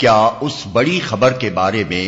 کیا اس بڑی خبر کے بارے میں